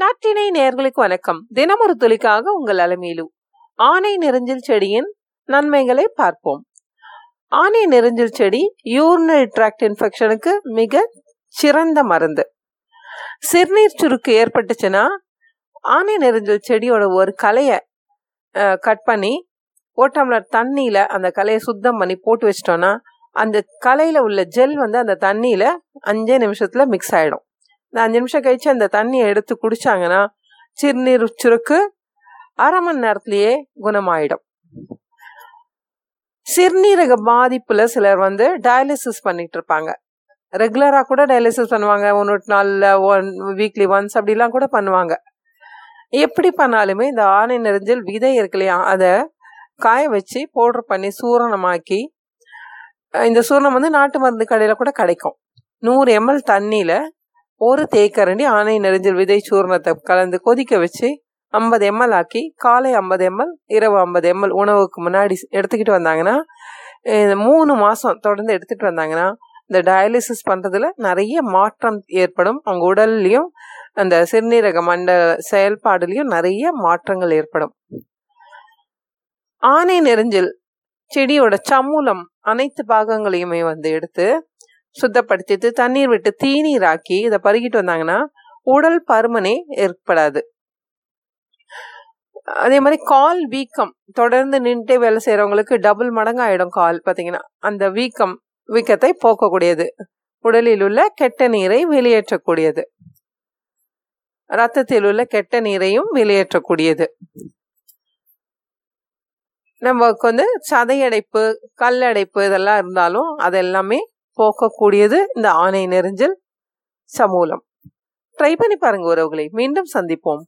நாட்டினை நேர்களுக்கு வணக்கம். தினமொரு துளிக்காக உங்கள் அலமீலு. ஆனை நெருஞ்சில் செடியின் நன்மைகளை பார்ப்போம். ஆனை நெருஞ்சில் செடி யூரினரி ட்ராக்ட் இன்ஃபெக்ஷனுக்கு மிக சிறந்த மருந்து. சிறுநீர் சுருக்கு ஏற்பட்டுச்சுன்னா ஆனை நெருஞ்சில் செடியோட ஒரு கலையை கட் பண்ணி ஒரு டம்ளர் அந்த கலையை சுத்தம் பண்ணி போட்டு வச்சிட்டோன்னா அந்த கலையில் உள்ள ஜெல் வந்து அந்த தண்ணியில் அஞ்சே நிமிஷத்தில் மிக்ஸ் ஆகிடும் இந்த அஞ்சு நிமிஷம் கழிச்சு அந்த தண்ணியை எடுத்து குடிச்சாங்கன்னா சிறுநீர் சுருக்கு அரை மணி நேரத்திலேயே குணமாயிடும். சிறுநீரக பாதிப்புல சிலர் வந்து டயாலிசிஸ் பண்ணிட்டு இருப்பாங்க. ரெகுலரா கூட டயாலிசிஸ் பண்ணுவாங்க. ஒன்று நாளில் ஒன் வீக்லி ஒன்ஸ் அப்படிலாம் கூட பண்ணுவாங்க. எப்படி பண்ணாலுமே இந்த ஆணை நெறிஞ்சல் விதை இருக்கு இல்லையா அதை காய வச்சு பவுடர் பண்ணி சூரணமாக்கி இந்த சூரணம் வந்து நாட்டு மருந்து கடையில் கூட கிடைக்கும். நூறு எம்எல் தண்ணியில் ஒரு தேக்கரண்டி ஆணை நெறிஞ்சல் விதை சூர்ணத்தை கலந்து கொதிக்க வச்சு ஐம்பது எம்எல் ஆக்கி காலை ஐம்பது எம்எல் இரவு ஐம்பது எம்எல் உணவுக்கு முன்னாடி எடுத்துக்கிட்டு வந்தாங்கன்னா மூணு மாதம் தொடர்ந்து எடுத்துகிட்டு வந்தாங்கன்னா இந்த டயாலிசிஸ் பண்ணுறதுல நிறைய மாற்றம் ஏற்படும். அவங்க உடல்லையும் அந்த சிறுநீரக மண்ட செயல்பாடுலேயும் நிறைய மாற்றங்கள் ஏற்படும். ஆனை நெறிஞ்சில் செடியோட சமூலம் அனைத்து பாகங்களையுமே வந்து எடுத்து சுத்தப்படுத்திட்டு தண்ணீர் விட்டு தீநீராக்கி இதை பருகிட்டு வந்தாங்கன்னா உடல் பருமனே ஏற்படாது. அதே மாதிரி கால் வீக்கம் தொடர்ந்து நின்றுட்டே வேலை செய்யறவங்களுக்கு டபுள் மடங்கு ஆயிடும் கால் பார்த்தீங்கன்னா. அந்த வீக்கம் வீக்கத்தை போக்கக்கூடியது. உடலில் உள்ள கெட்ட நீரை வெளியேற்றக்கூடியது. ரத்தத்தில் உள்ள கெட்ட நீரையும் வெளியேற்றக்கூடியது. நமக்கு வந்து சதையடைப்பு கல்லடைப்பு இதெல்லாம் இருந்தாலும் அதெல்லாமே போக்கக்கூடியது இந்த ஆணை நெறிஞ்சல் சமூலம். ட்ரை பண்ணி பாருங்க உறவுகளை. மீண்டும் சந்திப்போம்.